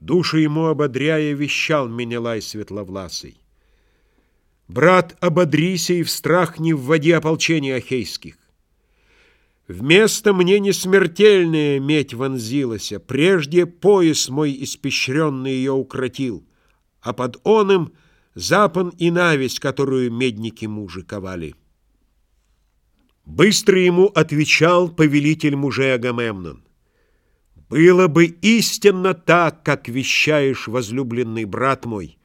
Душу ему ободряя, вещал Менелай светловласый. Брат, ободрися и в страх не вводи ополчения ахейских. Вместо мне не смертельная медь вонзилася, Прежде пояс мой испещренный ее укротил, А под оным запон и навесть, Которую медники мужи ковали. Быстро ему отвечал повелитель мужей Агамемнон. Было бы истинно так, как вещаешь, возлюбленный брат мой.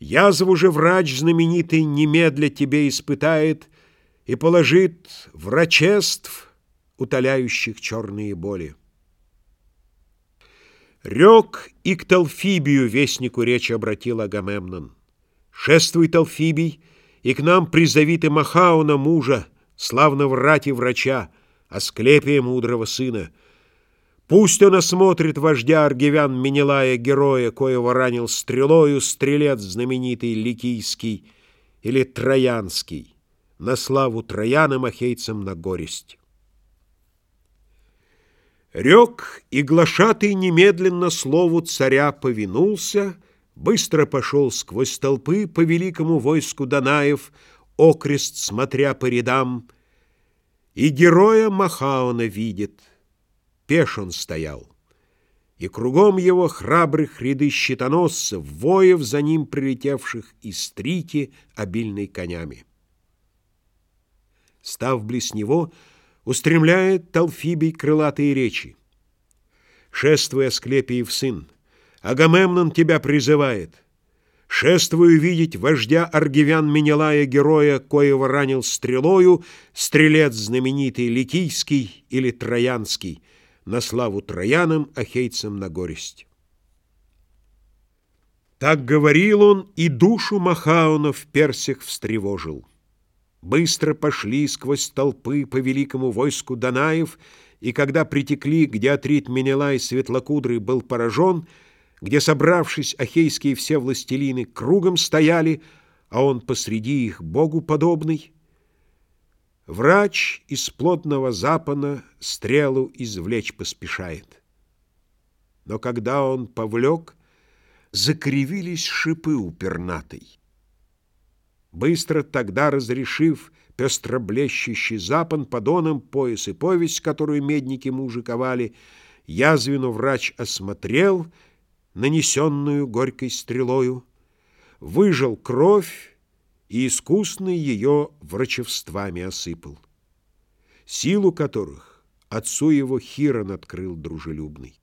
Язву же врач знаменитый немедля тебе испытает и положит врачеств, утоляющих черные боли. Рек и к Талфибию вестнику речь обратил Агамемнон. «Шествуй, Талфибий, и к нам призови ты Махауна, мужа, славного рати врача, Асклепия мудрого сына, Пусть он осмотрит вождя аргивян Менелая, героя, коего ранил стрелою стрелец знаменитый Ликийский или Троянский, на славу Троянам ахейцам на горесть. Рек и глашатый немедленно слову царя повинулся, быстро пошел сквозь толпы по великому войску Данаев, окрест смотря по рядам, и героя Махаона видит — пеш он стоял, и кругом его храбрых ряды щитоносцев, воев за ним прилетевших из стрити, обильной конями. Став близ него, устремляет Талфибий крылатые речи. Шествуя Асклепиев сын, Агамемнон тебя призывает. Шествую видеть вождя аргивян Менелая, героя, коего ранил стрелою, стрелец знаменитый Ликийский или Троянский, на славу троянам, ахейцам на горесть. Так говорил он, и душу Махауна в персях встревожил. Быстро пошли сквозь толпы по великому войску Данаев, и когда притекли, где Атрит Менелай светлокудрый был поражен, где, собравшись, ахейские все властелины кругом стояли, а он посреди их богу подобный, Врач из плотного запана стрелу извлечь поспешает. Но когда он повлек, закривились шипы у пернатой. Быстро тогда разрешив пестро блещущий запан, подоном пояс и повесть, которую медники мужиковали, язвину врач осмотрел, нанесенную горькой стрелою, выжал кровь, и искусный ее врачевствами осыпал, силу которых отцу его Хирон открыл дружелюбный.